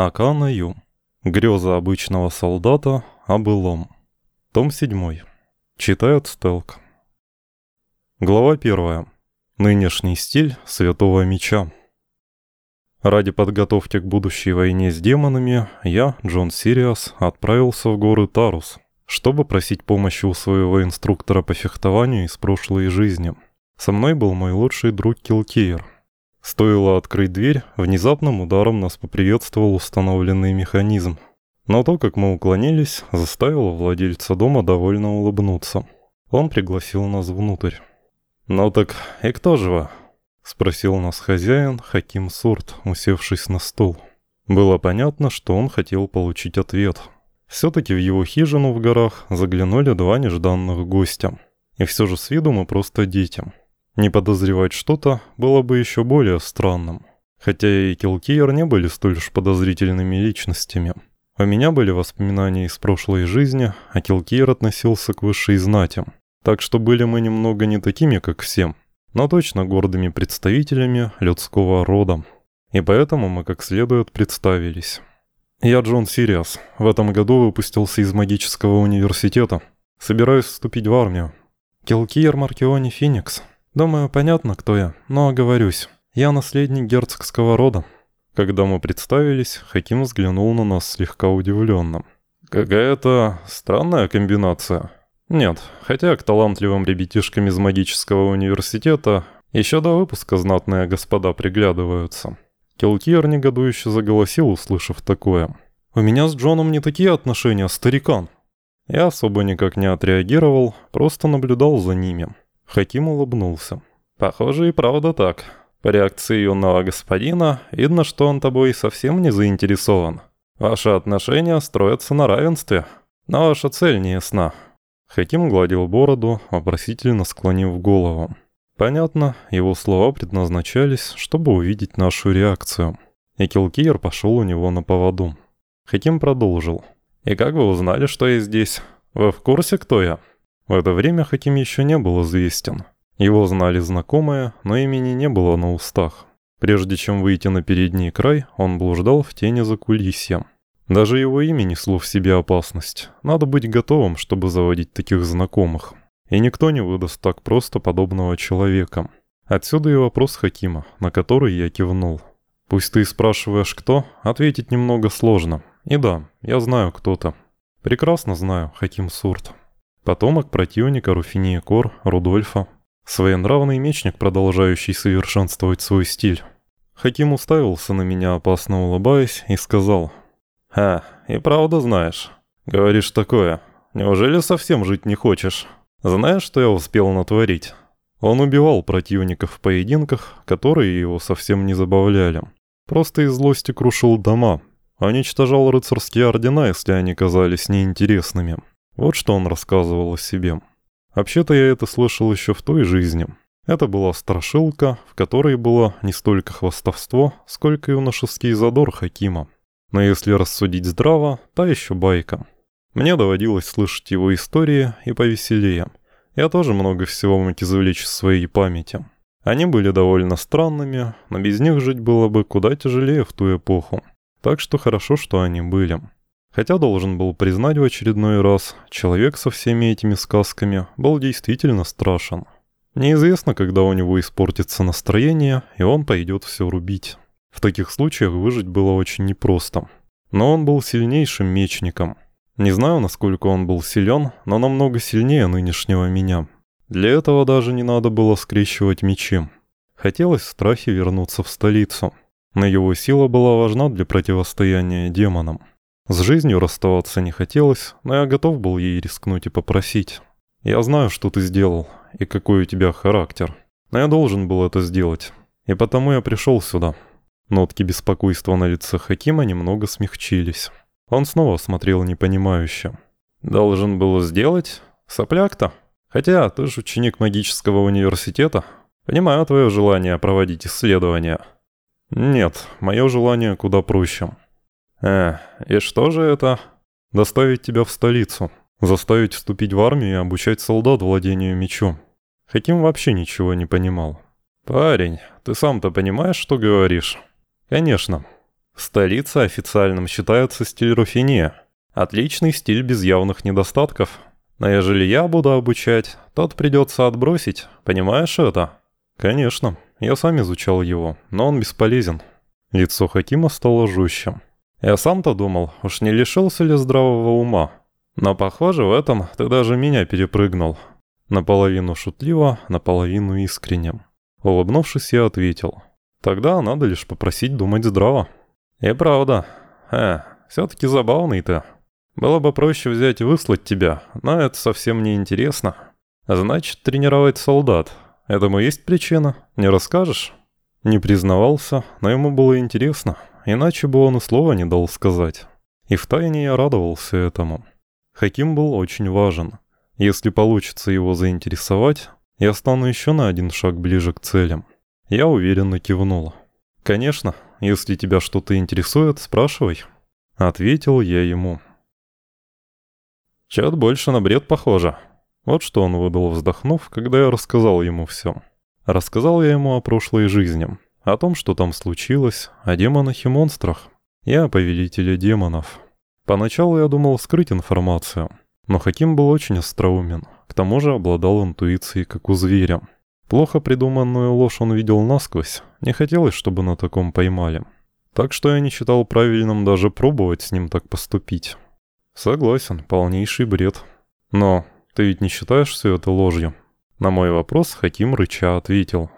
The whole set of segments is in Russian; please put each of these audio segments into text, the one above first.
Акана Ю. Греза обычного солдата о былом. Том 7. Читает Стелк. Глава 1. Нынешний стиль Святого Меча. Ради подготовки к будущей войне с демонами я, Джон Сириас, отправился в горы Тарус, чтобы просить помощи у своего инструктора по фехтованию из прошлой жизни. Со мной был мой лучший друг Килкейр – Стоило открыть дверь, внезапным ударом нас поприветствовал установленный механизм. Но то, как мы уклонились, заставило владельца дома довольно улыбнуться. Он пригласил нас внутрь. «Ну так и кто же вы?» — спросил нас хозяин Хаким Сурт, усевшись на стул. Было понятно, что он хотел получить ответ. Все-таки в его хижину в горах заглянули два нежданных гостя. И все же с виду мы просто дети. Не подозревать что-то было бы еще более странным. Хотя и Килкиер не были столь уж подозрительными личностями. У меня были воспоминания из прошлой жизни, а Килкиер относился к высшей знати. Так что были мы немного не такими, как все, но точно гордыми представителями людского рода. И поэтому мы как следует представились. Я Джон Сириас. В этом году выпустился из магического университета. Собираюсь вступить в армию. Килкиер Маркиони Феникс. Думаю, понятно, кто я, но оговорюсь. Я наследник герцогского рода. Когда мы представились, Хаким взглянул на нас слегка удивленно. Какая-то странная комбинация. Нет, хотя к талантливым ребятишкам из магического университета еще до выпуска знатные господа приглядываются. Килкиер негодующе заголосил, услышав такое. «У меня с Джоном не такие отношения, старикан». Я особо никак не отреагировал, просто наблюдал за ними. Хаким улыбнулся. «Похоже и правда так. По реакции юного господина видно, что он тобой совсем не заинтересован. Ваши отношения строятся на равенстве, но ваша цель не ясна». Хаким гладил бороду, вопросительно склонив голову. Понятно, его слова предназначались, чтобы увидеть нашу реакцию. И Килкиер пошел у него на поводу. Хаким продолжил. «И как вы узнали, что я здесь? Вы в курсе, кто я?» В это время Хаким еще не был известен. Его знали знакомые, но имени не было на устах. Прежде чем выйти на передний край, он блуждал в тени за кулисьем. Даже его имя несло в себе опасность. Надо быть готовым, чтобы заводить таких знакомых. И никто не выдаст так просто подобного человека. Отсюда и вопрос Хакима, на который я кивнул. Пусть ты спрашиваешь кто, ответить немного сложно. И да, я знаю кто-то. Прекрасно знаю, Хаким Сурт. Потомок противника Руфинии Кор, Рудольфа. Своенравный мечник, продолжающий совершенствовать свой стиль. Хаким уставился на меня, опасно улыбаясь, и сказал. «А, и правда знаешь. Говоришь такое. Неужели совсем жить не хочешь? Знаешь, что я успел натворить?» Он убивал противников в поединках, которые его совсем не забавляли. Просто из злости крушил дома, уничтожал рыцарские ордена, если они казались неинтересными. Вот что он рассказывал о себе. Вообще-то я это слышал еще в той жизни. Это была страшилка, в которой было не столько хвастовство, сколько юношеский задор Хакима. Но если рассудить здраво, та еще байка. Мне доводилось слышать его истории и повеселее. Я тоже много всего мог извлечь из своей памяти. Они были довольно странными, но без них жить было бы куда тяжелее в ту эпоху. Так что хорошо, что они были. Хотя должен был признать в очередной раз, человек со всеми этими сказками был действительно страшен. Неизвестно, когда у него испортится настроение, и он пойдет все рубить. В таких случаях выжить было очень непросто. Но он был сильнейшим мечником. Не знаю, насколько он был силен, но намного сильнее нынешнего меня. Для этого даже не надо было скрещивать мечи. Хотелось в страхе вернуться в столицу. Но его сила была важна для противостояния демонам. С жизнью расставаться не хотелось, но я готов был ей рискнуть и попросить. Я знаю, что ты сделал, и какой у тебя характер. Но я должен был это сделать. И потому я пришел сюда. Нотки беспокойства на лице Хакима немного смягчились. Он снова смотрел непонимающе. «Должен был сделать? Сопляк-то? Хотя ты же ученик магического университета. Понимаю твое желание проводить исследования». «Нет, мое желание куда проще». «Э, и что же это?» «Доставить тебя в столицу. Заставить вступить в армию и обучать солдат владению мечом». Хаким вообще ничего не понимал. «Парень, ты сам-то понимаешь, что говоришь?» «Конечно. В столице официальным считается стиль Руфине. Отличный стиль без явных недостатков. Но ежели я буду обучать, тот придется отбросить. Понимаешь это? Конечно. Я сам изучал его, но он бесполезен. Лицо Хакима стало жестче. Я сам-то думал, уж не лишился ли здравого ума. Но, похоже, в этом ты даже меня перепрыгнул. Наполовину шутливо, наполовину искренне. Улыбнувшись, я ответил. Тогда надо лишь попросить думать здраво. И правда. Э, все-таки забавный ты. Было бы проще взять и выслать тебя, но это совсем не интересно. Значит, тренировать солдат. Этому есть причина? Не расскажешь? Не признавался, но ему было интересно, иначе бы он и слова не дал сказать. И втайне я радовался этому. Хаким был очень важен. Если получится его заинтересовать, я стану еще на один шаг ближе к целям. Я уверенно кивнул. «Конечно, если тебя что-то интересует, спрашивай». Ответил я ему. Чат больше на бред похоже. Вот что он выдал, вздохнув, когда я рассказал ему все. Рассказал я ему о прошлой жизни, о том, что там случилось, о демонах и монстрах, и о повелителе демонов. Поначалу я думал скрыть информацию, но Хаким был очень остроумен, к тому же обладал интуицией, как у зверя. Плохо придуманную ложь он видел насквозь, не хотелось, чтобы на таком поймали. Так что я не считал правильным даже пробовать с ним так поступить. Согласен, полнейший бред. Но ты ведь не считаешь все это ложью? На мой вопрос Хаким рыча ответил.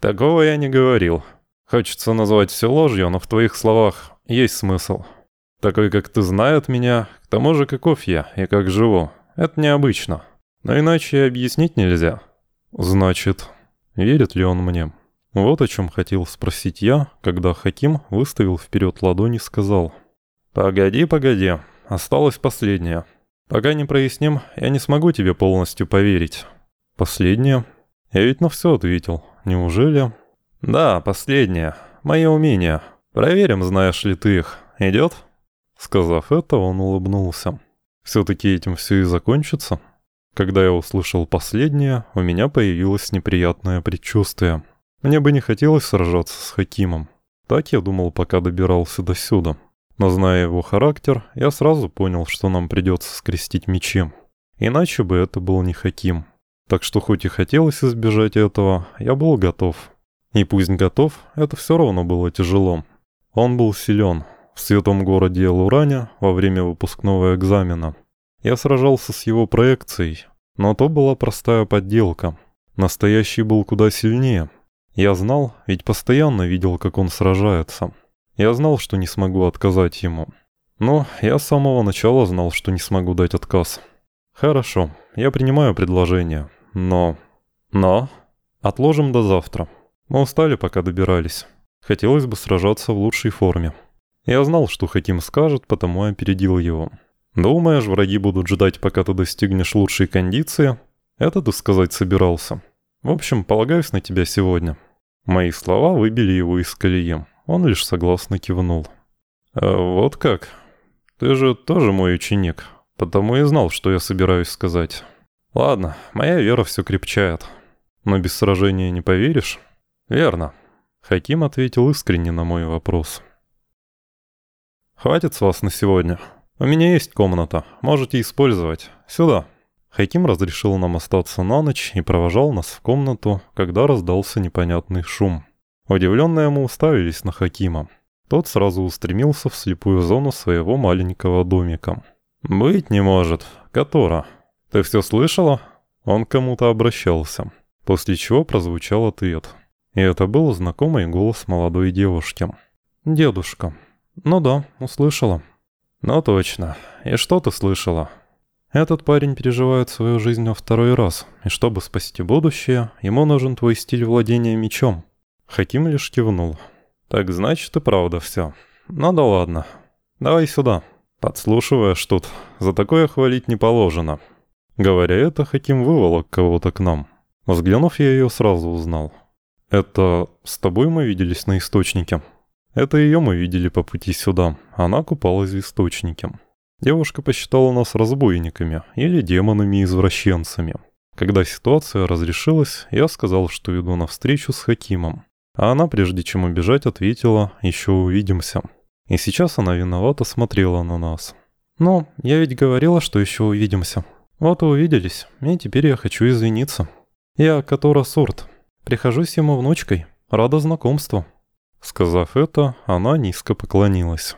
Такого я не говорил. Хочется назвать все ложью, но в твоих словах есть смысл. Такой, как ты, знает меня, к тому же, каков я и как живу. Это необычно. Но иначе объяснить нельзя. Значит, Верит ли он мне? Вот о чем хотел спросить я, когда Хаким выставил вперед ладони и сказал. «Погоди, погоди, осталось последнее. Пока не проясним, я не смогу тебе полностью поверить». «Последнее?» Я ведь на все ответил. Неужели? «Да, последнее. Мои умения. Проверим, знаешь ли ты их. Идет?» Сказав это, он улыбнулся. «Все-таки этим все и закончится?» Когда я услышал последнее, у меня появилось неприятное предчувствие. Мне бы не хотелось сражаться с Хакимом. Так я думал, пока добирался до сюда. Но зная его характер, я сразу понял, что нам придется скрестить мечи. Иначе бы это был не Хаким. Так что хоть и хотелось избежать этого, я был готов. И пусть готов, это все равно было тяжело. Он был силен. В святом городе Луране во время выпускного экзамена – я сражался с его проекцией, но то была простая подделка. Настоящий был куда сильнее. Я знал, ведь постоянно видел, как он сражается. Я знал, что не смогу отказать ему. Но я с самого начала знал, что не смогу дать отказ. Хорошо, я принимаю предложение, но... Но... Отложим до завтра. Мы устали, пока добирались. Хотелось бы сражаться в лучшей форме. Я знал, что Хаким скажет, потому опередил его. Думаешь, враги будут ждать, пока ты достигнешь лучшей кондиции? Это ты сказать собирался. В общем, полагаюсь на тебя сегодня. Мои слова выбили его из колеи. Он лишь согласно кивнул. А вот как? Ты же тоже мой ученик, потому и знал, что я собираюсь сказать. Ладно, моя вера все крепчает. Но без сражения не поверишь? Верно. Хаким ответил искренне на мой вопрос. Хватит с вас на сегодня. «У меня есть комната, можете использовать. Сюда». Хаким разрешил нам остаться на ночь и провожал нас в комнату, когда раздался непонятный шум. Удивленные мы уставились на Хакима. Тот сразу устремился в слепую зону своего маленького домика. «Быть не может. Котора. Ты все слышала?» Он кому-то обращался, после чего прозвучал ответ. И это был знакомый голос молодой девушки. «Дедушка». «Ну да, услышала». «Ну точно. И что ты слышала?» «Этот парень переживает свою жизнь во второй раз, и чтобы спасти будущее, ему нужен твой стиль владения мечом». Хаким лишь кивнул. «Так значит и правда все. Ну да ладно. Давай сюда». Подслушиваешь тут. За такое хвалить не положено. Говоря это, Хаким выволок кого-то к нам. Взглянув, я ее сразу узнал. «Это с тобой мы виделись на источнике?» Это ее мы видели по пути сюда. Она купалась в источнике. Девушка посчитала нас разбойниками или демонами-извращенцами. Когда ситуация разрешилась, я сказал, что иду на встречу с Хакимом. А она, прежде чем убежать, ответила «Еще увидимся». И сейчас она виновато смотрела на нас. «Ну, я ведь говорила, что еще увидимся. Вот и увиделись, и теперь я хочу извиниться. Я Котора Сурт. Прихожусь ему внучкой. Рада знакомству». Сказав это, она низко поклонилась.